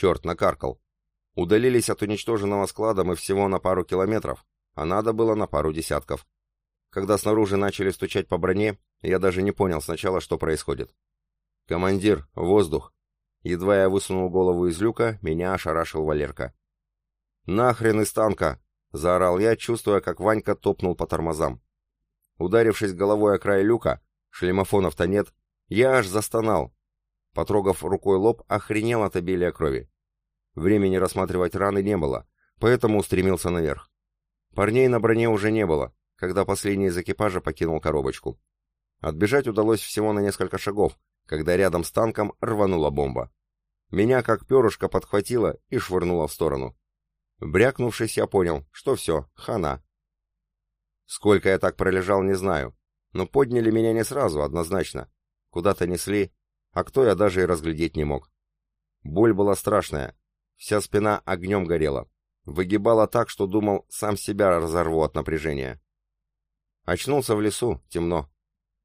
Черт, накаркал. Удалились от уничтоженного склада мы всего на пару километров, а надо было на пару десятков. Когда снаружи начали стучать по броне, я даже не понял сначала, что происходит. «Командир, воздух!» Едва я высунул голову из люка, меня ошарашил Валерка. «Нахрен из танка!» — заорал я, чувствуя, как Ванька топнул по тормозам. Ударившись головой о край люка, шлемофонов-то нет, я аж застонал. Потрогав рукой лоб, охренел от обилия крови. Времени рассматривать раны не было, поэтому устремился наверх. Парней на броне уже не было, когда последний из экипажа покинул коробочку. Отбежать удалось всего на несколько шагов, когда рядом с танком рванула бомба. Меня как перышко подхватило и швырнуло в сторону. Брякнувшись, я понял, что все, хана. Сколько я так пролежал, не знаю, но подняли меня не сразу, однозначно. Куда-то несли, а кто я даже и разглядеть не мог. Боль была страшная, вся спина огнем горела. Выгибала так, что думал, сам себя разорву от напряжения. Очнулся в лесу, темно.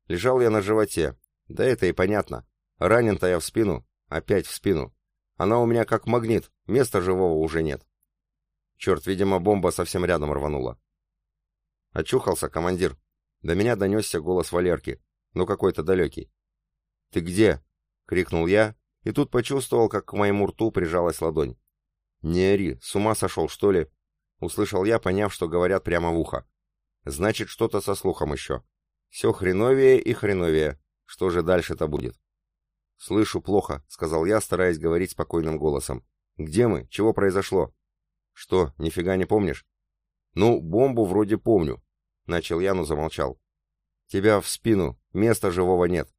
Лежал я на животе. Да это и понятно. Ранен-то я в спину, опять в спину. Она у меня как магнит, места живого уже нет. Черт, видимо, бомба совсем рядом рванула. Очухался командир. До меня донесся голос Валерки, но какой-то далекий. «Ты где?» — крикнул я, и тут почувствовал, как к моему рту прижалась ладонь. «Не ори, с ума сошел, что ли?» — услышал я, поняв, что говорят прямо в ухо. «Значит, что-то со слухом еще. Все хреновее и хреновее. Что же дальше-то будет?» «Слышу плохо», — сказал я, стараясь говорить спокойным голосом. «Где мы? Чего произошло?» «Что, нифига не помнишь?» «Ну, бомбу вроде помню», — начал я, но замолчал. «Тебя в спину, места живого нет.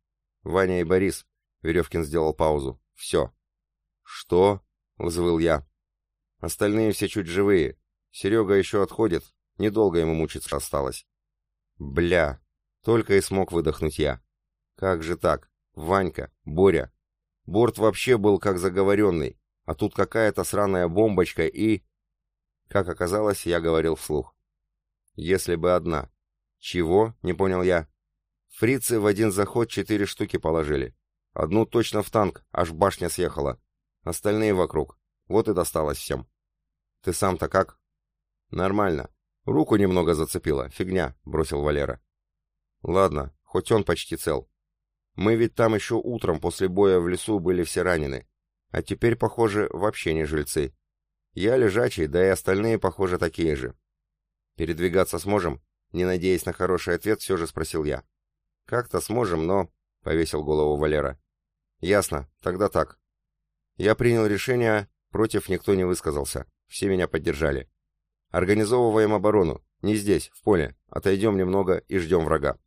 Ваня и Борис», — Веревкин сделал паузу. «Все». «Что?» — взвыл я. «Остальные все чуть живые. Серега еще отходит. Недолго ему мучиться осталось». «Бля!» — только и смог выдохнуть я. «Как же так? Ванька, Боря. Борт вообще был как заговоренный, а тут какая-то сраная бомбочка и...» Как оказалось, я говорил вслух. Если бы одна. Чего? Не понял я. Фрицы в один заход четыре штуки положили. Одну точно в танк, аж башня съехала. Остальные вокруг. Вот и досталось всем. Ты сам-то как? Нормально. Руку немного зацепило. Фигня, бросил Валера. Ладно, хоть он почти цел. Мы ведь там еще утром после боя в лесу были все ранены. А теперь, похоже, вообще не жильцы. Я лежачий, да и остальные, похоже, такие же. Передвигаться сможем? Не надеясь на хороший ответ, все же спросил я. Как-то сможем, но... Повесил голову Валера. Ясно, тогда так. Я принял решение, против никто не высказался. Все меня поддержали. Организовываем оборону. Не здесь, в поле. Отойдем немного и ждем врага.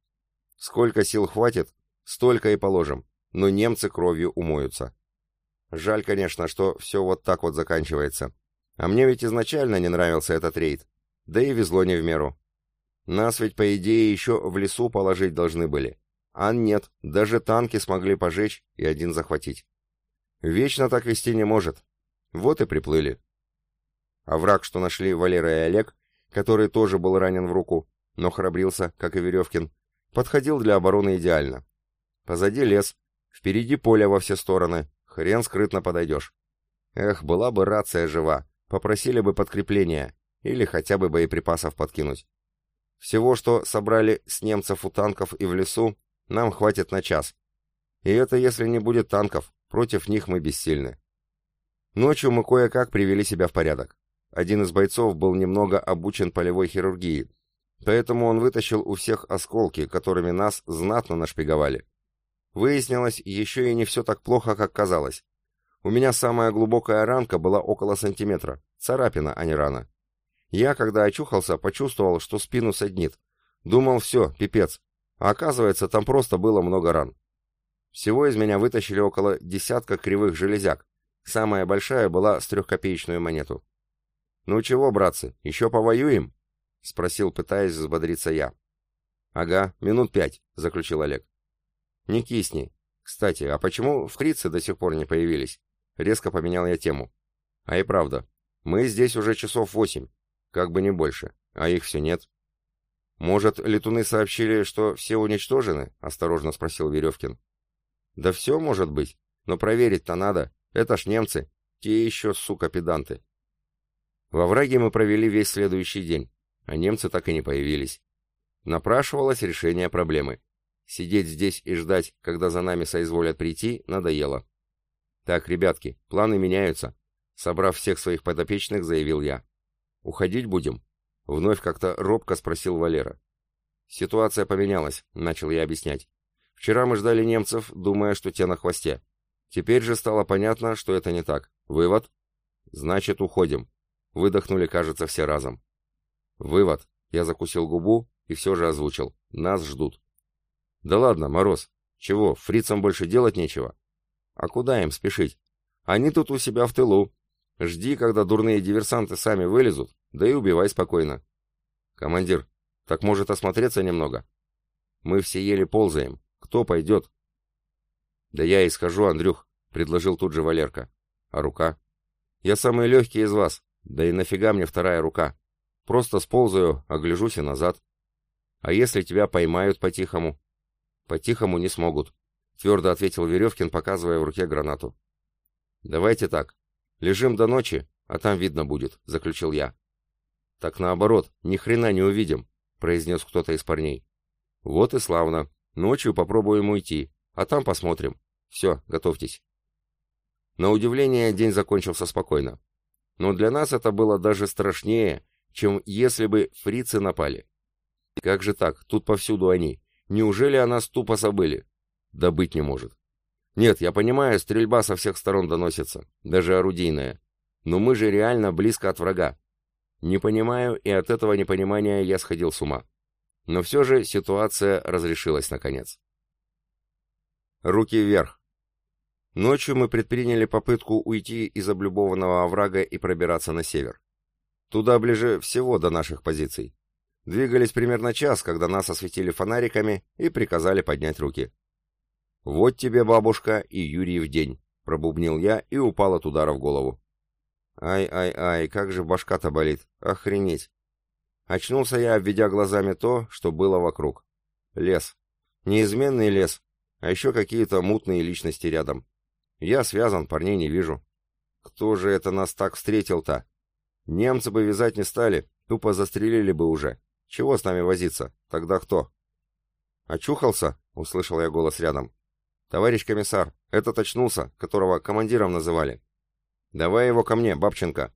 Сколько сил хватит, столько и положим. Но немцы кровью умоются. Жаль, конечно, что все вот так вот заканчивается. А мне ведь изначально не нравился этот рейд. Да и везло не в меру. Нас ведь, по идее, еще в лесу положить должны были. А нет, даже танки смогли пожечь и один захватить. Вечно так вести не может. Вот и приплыли. А враг, что нашли Валера и Олег, который тоже был ранен в руку, но храбрился, как и Веревкин, подходил для обороны идеально. Позади лес, впереди поле во все стороны, хрен скрытно подойдешь. Эх, была бы рация жива, Попросили бы подкрепления или хотя бы боеприпасов подкинуть. Всего, что собрали с немцев у танков и в лесу, нам хватит на час. И это если не будет танков, против них мы бессильны. Ночью мы кое-как привели себя в порядок. Один из бойцов был немного обучен полевой хирургии, поэтому он вытащил у всех осколки, которыми нас знатно нашпиговали. Выяснилось, еще и не все так плохо, как казалось. У меня самая глубокая ранка была около сантиметра. Царапина, а не рана. Я, когда очухался, почувствовал, что спину саднит. Думал, все, пипец. А оказывается, там просто было много ран. Всего из меня вытащили около десятка кривых железяк. Самая большая была с трехкопеечную монету. «Ну чего, братцы, еще повоюем?» — спросил, пытаясь взбодриться я. «Ага, минут пять», — заключил Олег. «Не кисни. Кстати, а почему фрицы до сих пор не появились?» Резко поменял я тему. А и правда, мы здесь уже часов восемь, как бы не больше, а их все нет. Может, летуны сообщили, что все уничтожены? Осторожно спросил Веревкин. Да все может быть, но проверить-то надо, это ж немцы. Те еще, сука, педанты. Во враге мы провели весь следующий день, а немцы так и не появились. Напрашивалось решение проблемы. Сидеть здесь и ждать, когда за нами соизволят прийти, надоело. Так, ребятки, планы меняются. Собрав всех своих подопечных, заявил я. Уходить будем? Вновь как-то робко спросил Валера. Ситуация поменялась, начал я объяснять. Вчера мы ждали немцев, думая, что те на хвосте. Теперь же стало понятно, что это не так. Вывод? Значит, уходим. Выдохнули, кажется, все разом. Вывод. Я закусил губу и все же озвучил. Нас ждут. Да ладно, Мороз. Чего, фрицам больше делать нечего? А куда им спешить? Они тут у себя в тылу. Жди, когда дурные диверсанты сами вылезут, да и убивай спокойно. Командир, так может осмотреться немного? Мы все еле ползаем. Кто пойдет? Да я и схожу, Андрюх, предложил тут же Валерка. А рука? Я самый легкий из вас. Да и нафига мне вторая рука? Просто сползаю, огляжусь и назад. А если тебя поймают по-тихому? По-тихому не смогут, твердо ответил Веревкин, показывая в руке гранату. Давайте так. Лежим до ночи, а там видно будет, заключил я. Так наоборот, ни хрена не увидим, произнес кто-то из парней. Вот и славно. Ночью попробуем уйти, а там посмотрим. Все, готовьтесь. На удивление, день закончился спокойно. Но для нас это было даже страшнее, чем если бы фрицы напали. Как же так? Тут повсюду они. Неужели о нас тупо забыли? Да быть не может. Нет, я понимаю, стрельба со всех сторон доносится, даже орудийная. Но мы же реально близко от врага. Не понимаю, и от этого непонимания я сходил с ума. Но все же ситуация разрешилась наконец. Руки вверх. Ночью мы предприняли попытку уйти из облюбованного оврага и пробираться на север. Туда ближе всего до наших позиций. Двигались примерно час, когда нас осветили фонариками и приказали поднять руки. «Вот тебе, бабушка, и Юрий в день», — пробубнил я и упал от удара в голову. «Ай-ай-ай, как же башка-то болит! Охренеть!» Очнулся я, обведя глазами то, что было вокруг. Лес. Неизменный лес, а еще какие-то мутные личности рядом. Я связан, парней не вижу. Кто же это нас так встретил-то? Немцы бы вязать не стали, тупо застрелили бы уже. Чего с нами возиться? Тогда кто? Очухался? Услышал я голос рядом. Товарищ комиссар, этот очнулся, которого командиром называли. Давай его ко мне, Бабченко.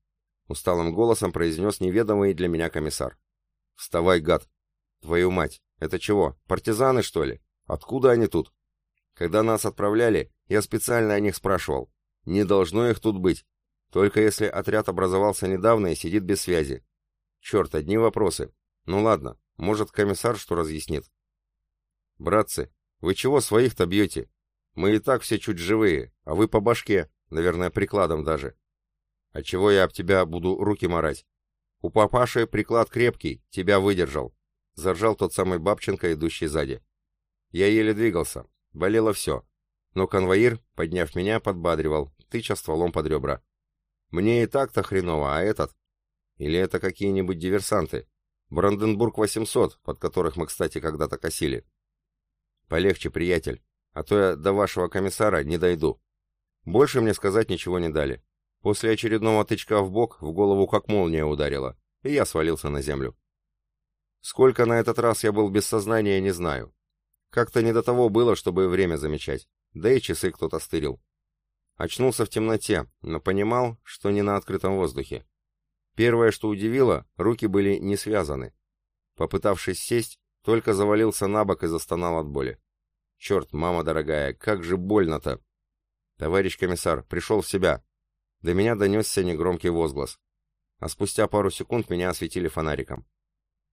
Усталым голосом произнес неведомый для меня комиссар. Вставай, гад. Твою мать, это чего, партизаны, что ли? Откуда они тут? Когда нас отправляли, я специально о них спрашивал. Не должно их тут быть. Только если отряд образовался недавно и сидит без связи. Черт, одни вопросы. Ну ладно, может, комиссар что разъяснит. Братцы, вы чего своих-то бьете? Мы и так все чуть живые, а вы по башке, наверное, прикладом даже. А чего я об тебя буду руки марать? У папаши приклад крепкий, тебя выдержал. Заржал тот самый Бабченко, идущий сзади. Я еле двигался, болело все. Но конвоир, подняв меня, подбадривал, тыча стволом под ребра. Мне и так-то хреново, а этот? Или это какие-нибудь диверсанты? Бранденбург-800, под которых мы, кстати, когда-то косили. Полегче, приятель, а то я до вашего комиссара не дойду. Больше мне сказать ничего не дали. После очередного тычка в бок в голову как молния ударила, и я свалился на землю. Сколько на этот раз я был без сознания, не знаю. Как-то не до того было, чтобы время замечать, да и часы кто-то стырил. Очнулся в темноте, но понимал, что не на открытом воздухе. Первое, что удивило, руки были не связаны. Попытавшись сесть, только завалился на бок и застонал от боли. Черт, мама дорогая, как же больно-то! Товарищ комиссар, пришел в себя. До меня донесся негромкий возглас. А спустя пару секунд меня осветили фонариком.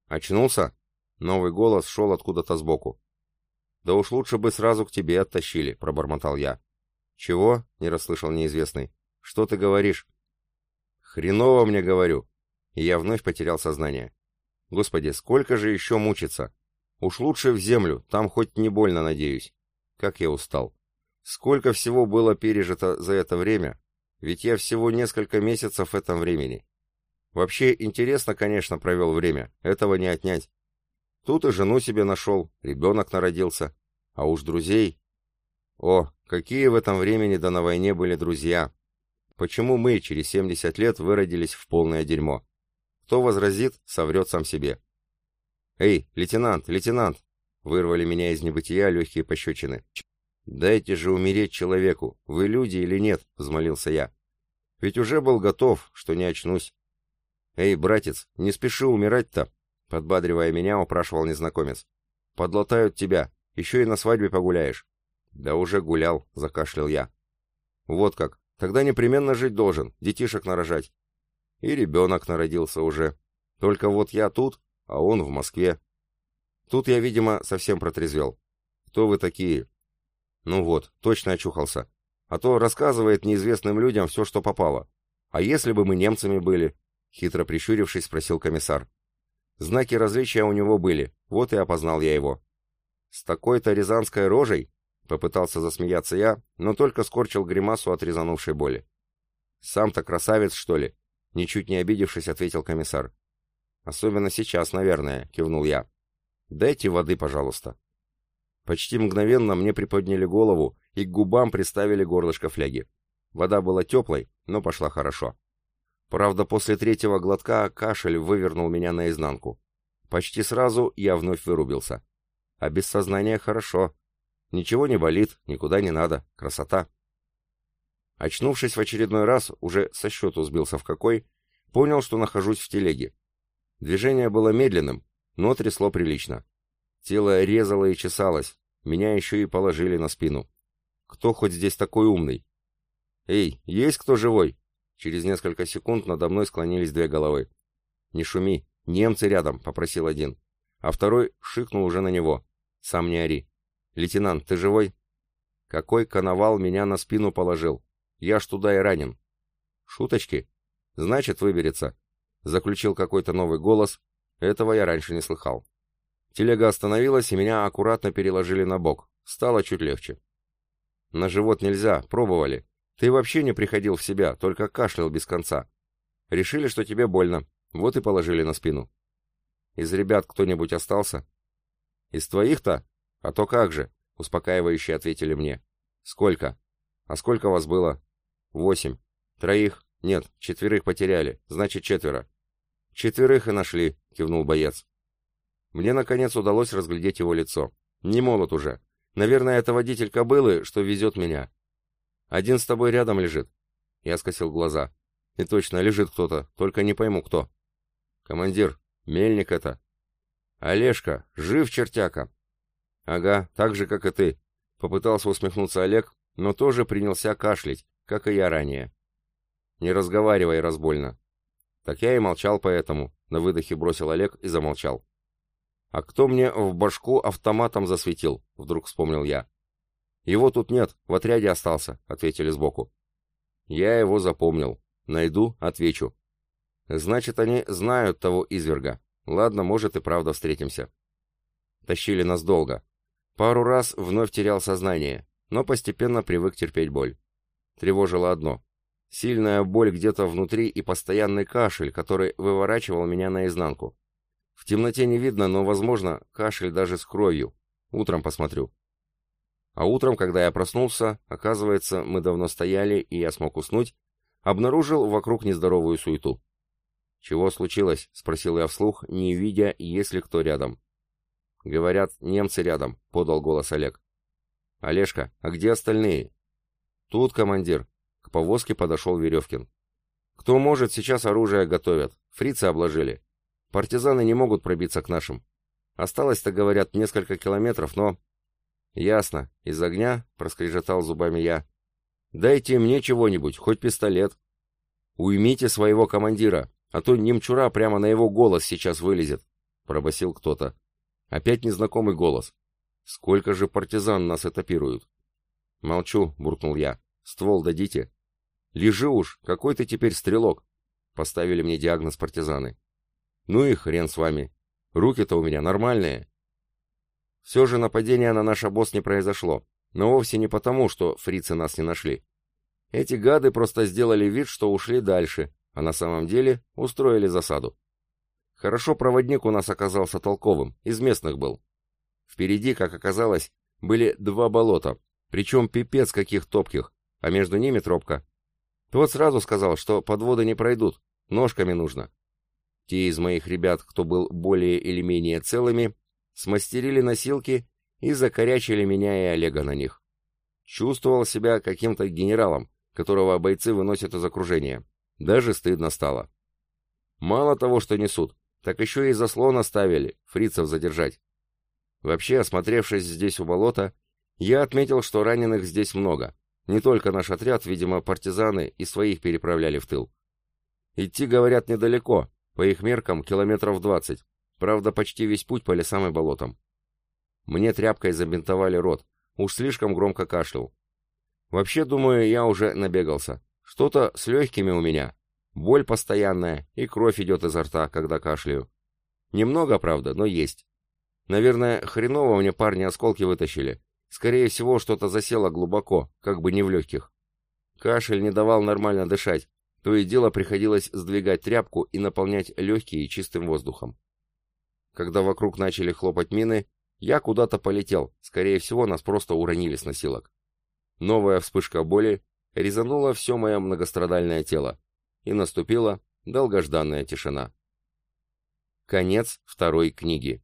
Очнулся? Новый голос шел откуда-то сбоку. «Да уж лучше бы сразу к тебе оттащили», — пробормотал я. «Чего?» — не расслышал неизвестный. «Что ты говоришь?» Хреново мне говорю. И я вновь потерял сознание. Господи, сколько же еще мучиться? Уж лучше в землю, там хоть не больно, надеюсь. Как я устал. Сколько всего было пережито за это время, ведь я всего несколько месяцев в этом времени. Вообще, интересно, конечно, провел время, этого не отнять. Тут и жену себе нашел, ребенок народился. А уж друзей... О, какие в этом времени да на войне были друзья! Почему мы через 70 лет выродились в полное дерьмо? Кто возразит, соврет сам себе. «Эй, лейтенант, лейтенант!» Вырвали меня из небытия легкие пощечины. «Дайте же умереть человеку, вы люди или нет?» — взмолился я. «Ведь уже был готов, что не очнусь». «Эй, братец, не спеши умирать-то!» — подбадривая меня, упрашивал незнакомец. «Подлатают тебя, еще и на свадьбе погуляешь». «Да уже гулял», — закашлял я. «Вот как. Тогда непременно жить должен, детишек нарожать». И ребенок народился уже. Только вот я тут, а он в Москве. Тут я, видимо, совсем протрезвел. «Кто вы такие?» «Ну вот, точно очухался. А то рассказывает неизвестным людям все, что попало. А если бы мы немцами были?» Хитро прищурившись, спросил комиссар. Знаки различия у него были, вот и опознал я его. «С такой-то рязанской рожей?» Попытался засмеяться я, но только скорчил гримасу от резанувшей боли. «Сам-то красавец, что ли?» Ничуть не обидевшись, ответил комиссар. «Особенно сейчас, наверное», — кивнул я. «Дайте воды, пожалуйста». Почти мгновенно мне приподняли голову и к губам приставили горлышко фляги. Вода была теплой, но пошла хорошо. Правда, после третьего глотка кашель вывернул меня наизнанку. Почти сразу я вновь вырубился. А без сознания хорошо. Ничего не болит, никуда не надо. Красота. Очнувшись в очередной раз, уже со счету сбился в какой, понял, что нахожусь в телеге. Движение было медленным, но трясло прилично. Тело резало и чесалось, меня еще и положили на спину. Кто хоть здесь такой умный? «Эй, есть кто живой?» Через несколько секунд надо мной склонились две головы. «Не шуми, немцы рядом», — попросил один. А второй шикнул уже на него. «Сам не ори». «Лейтенант, ты живой?» «Какой коновал меня на спину положил? Я ж туда и ранен». «Шуточки?» «Значит, выберется», — заключил какой-то новый голос. Этого я раньше не слыхал. Телега остановилась, и меня аккуратно переложили на бок. Стало чуть легче. На живот нельзя, пробовали. Ты вообще не приходил в себя, только кашлял без конца. Решили, что тебе больно, вот и положили на спину. Из ребят кто-нибудь остался? Из твоих-то? А то как же, успокаивающе ответили мне. Сколько? А сколько вас было? Восемь. Троих? Нет, четверых потеряли, значит четверо. Четверых и нашли, кивнул боец. Мне, наконец, удалось разглядеть его лицо. Не молод уже. Наверное, это водитель кобылы, что везет меня. Один с тобой рядом лежит. Я скосил глаза. И точно, лежит кто-то, только не пойму, кто. Командир, мельник это. Олежка, жив чертяка. Ага, так же, как и ты. Попытался усмехнуться Олег, но тоже принялся кашлять, как и я ранее. Не разговаривай разбольно. Так я и молчал поэтому, на выдохе бросил Олег и замолчал. «А кто мне в башку автоматом засветил?» — вдруг вспомнил я. «Его тут нет, в отряде остался», — ответили сбоку. «Я его запомнил. Найду, отвечу». «Значит, они знают того изверга. Ладно, может и правда встретимся». Тащили нас долго. Пару раз вновь терял сознание, но постепенно привык терпеть боль. Тревожило одно. Сильная боль где-то внутри и постоянный кашель, который выворачивал меня наизнанку. В темноте не видно, но, возможно, кашель даже с кровью. Утром посмотрю. А утром, когда я проснулся, оказывается, мы давно стояли, и я смог уснуть, обнаружил вокруг нездоровую суету. «Чего случилось?» — спросил я вслух, не видя, есть ли кто рядом. «Говорят, немцы рядом», — подал голос Олег. «Олежка, а где остальные?» «Тут, командир». К повозке подошел Веревкин. «Кто может, сейчас оружие готовят. Фрицы обложили. Партизаны не могут пробиться к нашим. Осталось-то, говорят, несколько километров, но... Ясно. Из огня, проскрежетал зубами я. Дайте мне чего-нибудь, хоть пистолет. Уймите своего командира, а то немчура прямо на его голос сейчас вылезет, пробасил кто-то. Опять незнакомый голос. Сколько же партизан нас этапируют? Молчу, буркнул я. Ствол дадите? Лежи уж, какой ты теперь стрелок. Поставили мне диагноз партизаны. Ну и хрен с вами. Руки-то у меня нормальные. Все же нападение на наш обоз не произошло, но вовсе не потому, что фрицы нас не нашли. Эти гады просто сделали вид, что ушли дальше, а на самом деле устроили засаду. Хорошо проводник у нас оказался толковым, из местных был. Впереди, как оказалось, были два болота, причем пипец каких топких, а между ними тропка. Тот сразу сказал, что подводы не пройдут, ножками нужно. Те из моих ребят, кто был более или менее целыми, смастерили носилки и закорячили меня и Олега на них. Чувствовал себя каким-то генералом, которого бойцы выносят из окружения. Даже стыдно стало. Мало того, что несут, так еще и заслон оставили, фрицев задержать. Вообще, осмотревшись здесь у болота, я отметил, что раненых здесь много. Не только наш отряд, видимо, партизаны и своих переправляли в тыл. Идти, говорят, недалеко, по их меркам километров двадцать. Правда, почти весь путь по лесам и болотам. Мне тряпкой забинтовали рот. Уж слишком громко кашлял. Вообще, думаю, я уже набегался. Что-то с легкими у меня. Боль постоянная, и кровь идет изо рта, когда кашляю. Немного, правда, но есть. Наверное, хреново мне парни осколки вытащили. Скорее всего, что-то засело глубоко, как бы не в легких. Кашель не давал нормально дышать, то и дело приходилось сдвигать тряпку и наполнять легкие чистым воздухом. Когда вокруг начали хлопать мины, я куда-то полетел, скорее всего, нас просто уронили с носилок. Новая вспышка боли резанула все мое многострадальное тело, и наступила долгожданная тишина. Конец второй книги.